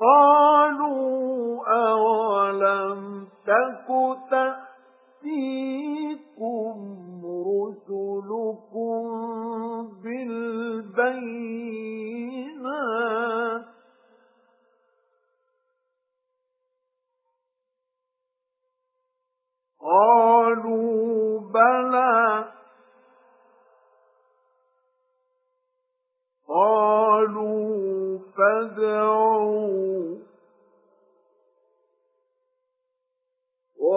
قَالُوا أَوَلَمْ تَكُ تَأْتِيكُمْ رُسُلُكُم بِالْبَيِّنَاتِ؟ قَالُوا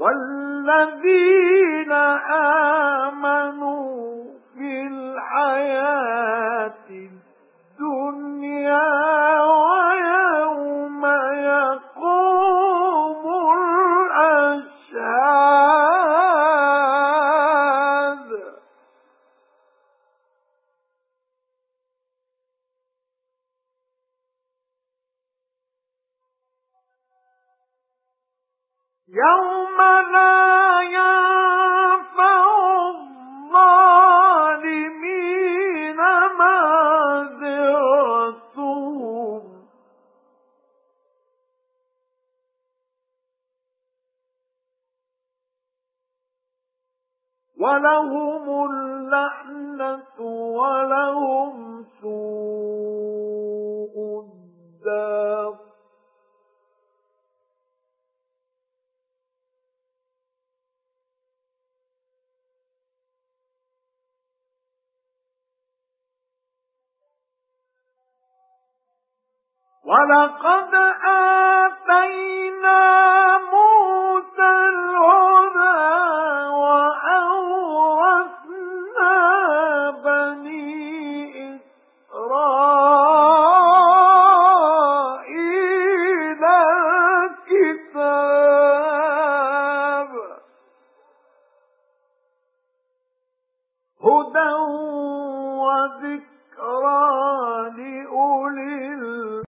وَالَّذِينَ آمَنُوا يَوْمَ لَا يَنفَعُ الظَّالِمِينَ وَلَهُمُ اللَّعْنَةُ وَلَهُمْ سُوءُ الدَّارِ. وَلَقَدْ آتَيْنَا